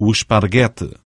o esparguete.